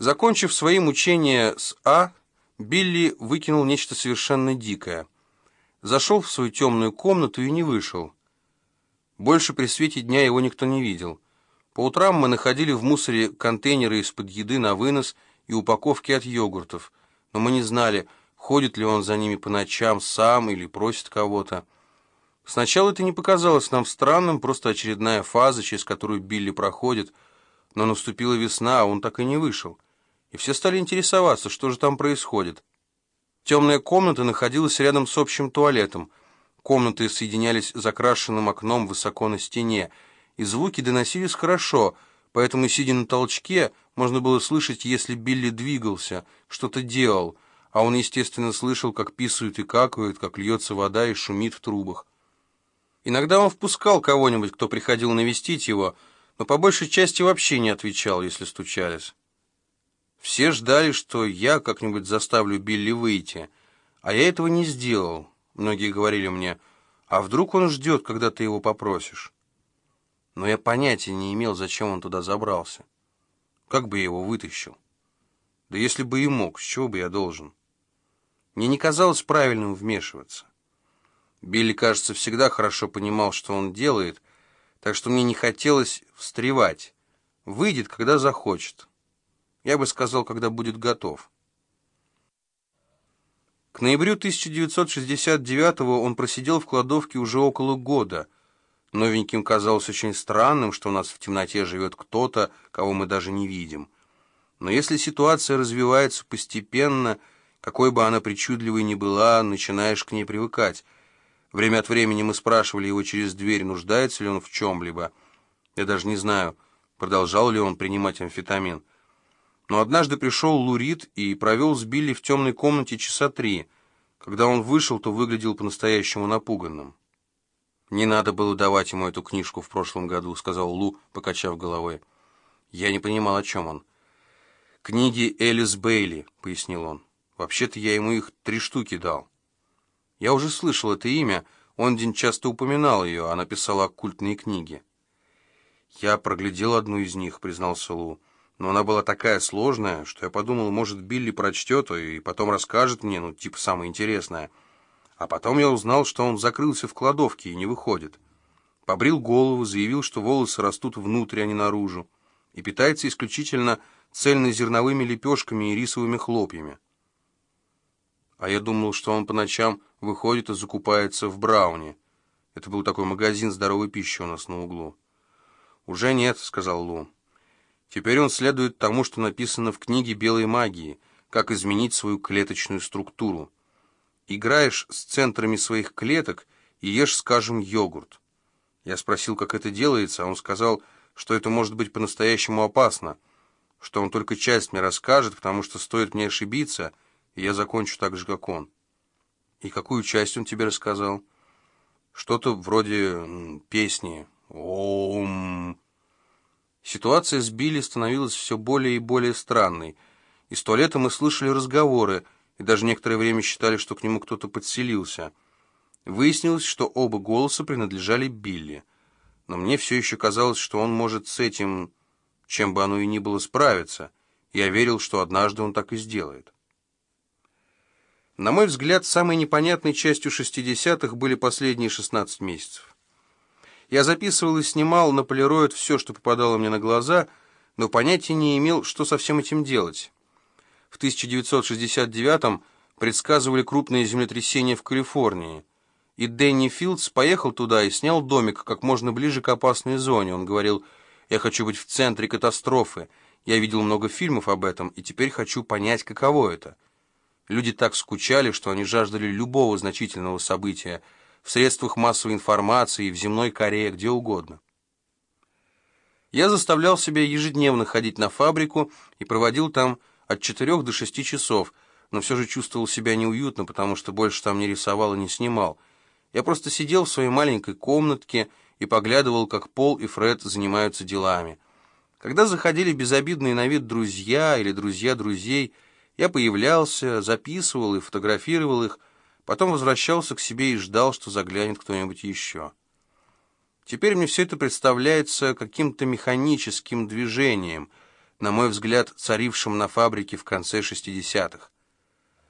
Закончив свои мучения с А, Билли выкинул нечто совершенно дикое. Зашел в свою темную комнату и не вышел. Больше при свете дня его никто не видел. По утрам мы находили в мусоре контейнеры из-под еды на вынос и упаковки от йогуртов, но мы не знали, ходит ли он за ними по ночам сам или просит кого-то. Сначала это не показалось нам странным, просто очередная фаза, через которую Билли проходит, но наступила весна, а он так и не вышел. И все стали интересоваться, что же там происходит. Темная комната находилась рядом с общим туалетом. Комнаты соединялись закрашенным окном высоко на стене, и звуки доносились хорошо, поэтому, сидя на толчке, можно было слышать, если Билли двигался, что-то делал, а он, естественно, слышал, как писают и какают, как льется вода и шумит в трубах. Иногда он впускал кого-нибудь, кто приходил навестить его, но по большей части вообще не отвечал, если стучались. Все ждали, что я как-нибудь заставлю Билли выйти, а я этого не сделал. Многие говорили мне, а вдруг он ждет, когда ты его попросишь? Но я понятия не имел, зачем он туда забрался. Как бы я его вытащил? Да если бы и мог, с чего бы я должен? Мне не казалось правильным вмешиваться. Билли, кажется, всегда хорошо понимал, что он делает, так что мне не хотелось встревать. Выйдет, когда захочет. Я бы сказал, когда будет готов. К ноябрю 1969-го он просидел в кладовке уже около года. Новеньким казалось очень странным, что у нас в темноте живет кто-то, кого мы даже не видим. Но если ситуация развивается постепенно, какой бы она причудливой ни была, начинаешь к ней привыкать. Время от времени мы спрашивали его через дверь, нуждается ли он в чем-либо. Я даже не знаю, продолжал ли он принимать амфетамин. Но однажды пришел Лурид и провел с Билли в темной комнате часа три. Когда он вышел, то выглядел по-настоящему напуганным. «Не надо было давать ему эту книжку в прошлом году», — сказал Лу, покачав головой. Я не понимал, о чем он. «Книги Элис Бейли», — пояснил он. «Вообще-то я ему их три штуки дал». Я уже слышал это имя, Ондин часто упоминал ее, она писала оккультные книги. «Я проглядел одну из них», — признался Лу но она была такая сложная, что я подумал, может, Билли прочтет и потом расскажет мне, ну, типа, самое интересное. А потом я узнал, что он закрылся в кладовке и не выходит. Побрил голову, заявил, что волосы растут внутрь, а не наружу, и питается исключительно цельнозерновыми лепешками и рисовыми хлопьями. А я думал, что он по ночам выходит и закупается в Брауне. Это был такой магазин здоровой пищи у нас на углу. «Уже нет», — сказал Лу. Теперь он следует тому, что написано в книге «Белой магии», как изменить свою клеточную структуру. Играешь с центрами своих клеток и ешь, скажем, йогурт. Я спросил, как это делается, а он сказал, что это может быть по-настоящему опасно, что он только часть мне расскажет, потому что стоит мне ошибиться, и я закончу так же, как он. И какую часть он тебе рассказал? Что-то вроде песни. Ом. Ситуация с Билли становилась все более и более странной. Из туалета мы слышали разговоры, и даже некоторое время считали, что к нему кто-то подселился. Выяснилось, что оба голоса принадлежали Билли. Но мне все еще казалось, что он может с этим, чем бы оно и ни было, справиться. Я верил, что однажды он так и сделает. На мой взгляд, самой непонятной частью шестидесятых были последние 16 месяцев. Я записывал и снимал на полироид все, что попадало мне на глаза, но понятия не имел, что со всем этим делать. В 1969-м предсказывали крупное землетрясение в Калифорнии. И Дэнни Филдс поехал туда и снял домик как можно ближе к опасной зоне. Он говорил, я хочу быть в центре катастрофы. Я видел много фильмов об этом, и теперь хочу понять, каково это. Люди так скучали, что они жаждали любого значительного события – в средствах массовой информации, в земной коре, где угодно. Я заставлял себя ежедневно ходить на фабрику и проводил там от 4 до 6 часов, но все же чувствовал себя неуютно, потому что больше там не рисовал и не снимал. Я просто сидел в своей маленькой комнатке и поглядывал, как Пол и Фред занимаются делами. Когда заходили безобидные на вид друзья или друзья друзей, я появлялся, записывал и фотографировал их, Потом возвращался к себе и ждал, что заглянет кто-нибудь еще. Теперь мне все это представляется каким-то механическим движением, на мой взгляд, царившим на фабрике в конце 60-х.